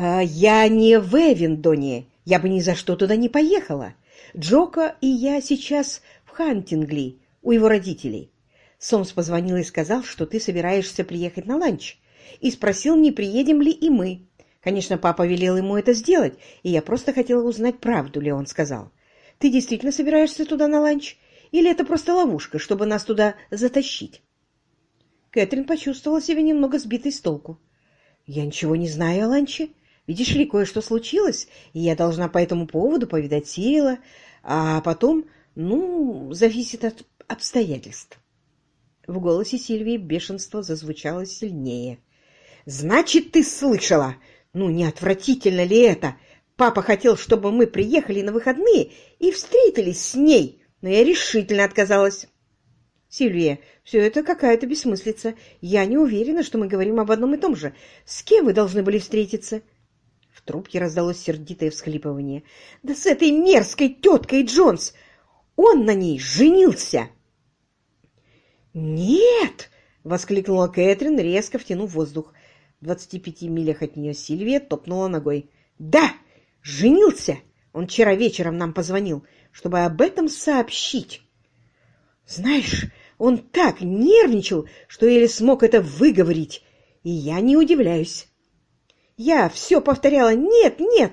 А, «Я не в Эвендоне. Я бы ни за что туда не поехала. Джок и я сейчас в Хантингли, у его родителей. Сомс позвонил и сказал, что ты собираешься приехать на ланч, и спросил, не приедем ли и мы. Конечно, папа велел ему это сделать, и я просто хотела узнать, правду ли он сказал. Ты действительно собираешься туда на ланч? Или это просто ловушка, чтобы нас туда затащить?» Кэтрин почувствовала себя немного сбитой с толку. «Я ничего не знаю о ланче. Видишь ли, кое-что случилось, и я должна по этому поводу повидать Сирила, а потом, ну, зависит от обстоятельств». В голосе Сильвии бешенство зазвучало сильнее. «Значит, ты слышала! Ну, не отвратительно ли это? Папа хотел, чтобы мы приехали на выходные и встретились с ней, но я решительно отказалась». «Сильвия, все это какая-то бессмыслица. Я не уверена, что мы говорим об одном и том же. С кем вы должны были встретиться?» В трубке раздалось сердитое всхлипывание. «Да с этой мерзкой теткой Джонс! Он на ней женился!» «Нет!» — воскликнула Кэтрин, резко втянув воздух. В двадцати пяти милях от нее Сильвия топнула ногой. «Да! Женился! Он вчера вечером нам позвонил, чтобы об этом сообщить. Знаешь, он так нервничал, что еле смог это выговорить, и я не удивляюсь. Я все повторяла «нет, нет»,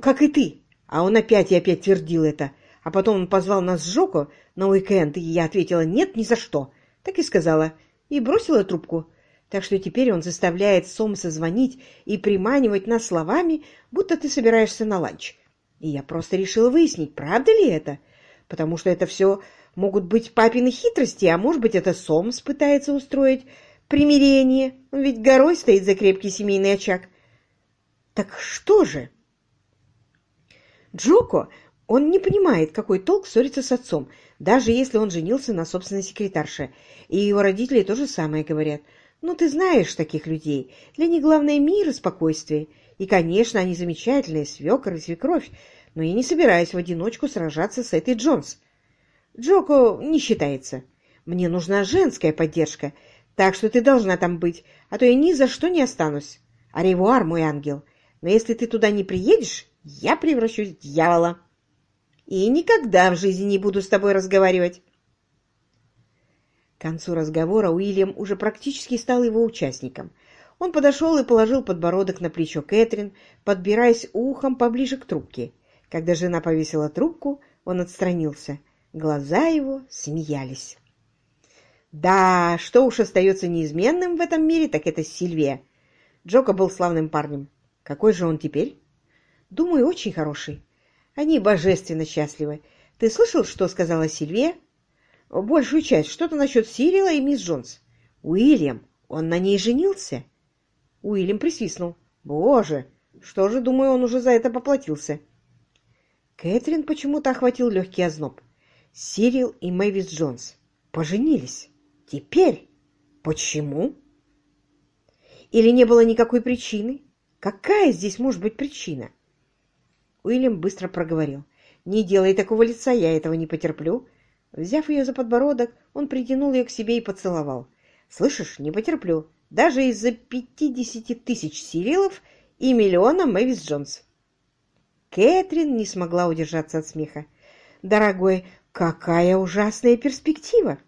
как и ты, а он опять и опять твердил это. А потом он позвал нас с Жоко на уикенд, и я ответила «нет, ни за что». Так и сказала, и бросила трубку. Так что теперь он заставляет Сомса звонить и приманивать нас словами, будто ты собираешься на ланч. И я просто решила выяснить, правда ли это, потому что это все могут быть папины хитрости, а может быть, это Сомс пытается устроить примирение, ведь горой стоит за крепкий семейный очаг. Так что же? Джоко, он не понимает, какой толк ссориться с отцом, даже если он женился на собственной секретарше, и его родители то же самое говорят. Ну, ты знаешь таких людей. Для них главное мир и спокойствие. И, конечно, они замечательные, свекор и свекровь, но я не собираюсь в одиночку сражаться с этой Джонс. Джоко не считается. Мне нужна женская поддержка, так что ты должна там быть, а то я ни за что не останусь. Аревуар, мой ангел, но если ты туда не приедешь, я превращусь в дьявола. И никогда в жизни не буду с тобой разговаривать. К концу разговора Уильям уже практически стал его участником. Он подошел и положил подбородок на плечо Кэтрин, подбираясь ухом поближе к трубке. Когда жена повесила трубку, он отстранился. Глаза его смеялись. Да, что уж остается неизменным в этом мире, так это Сильвия. Джока был славным парнем. Какой же он теперь? Думаю, очень хороший. Они божественно счастливы. Ты слышал, что сказала Сильвия? Большую часть. Что-то насчет Сирила и мисс Джонс. Уильям, он на ней женился? Уильям присвистнул. Боже, что же, думаю, он уже за это поплатился. Кэтрин почему-то охватил легкий озноб. Сирил и Мэвис Джонс поженились. Теперь? Почему? Или не было никакой причины? Какая здесь может быть причина? Уильям быстро проговорил. «Не делай такого лица, я этого не потерплю». Взяв ее за подбородок, он притянул ее к себе и поцеловал. «Слышишь, не потерплю. Даже из-за пятидесяти тысяч сирилов и миллиона Мэвис Джонс». Кэтрин не смогла удержаться от смеха. «Дорогой, какая ужасная перспектива!»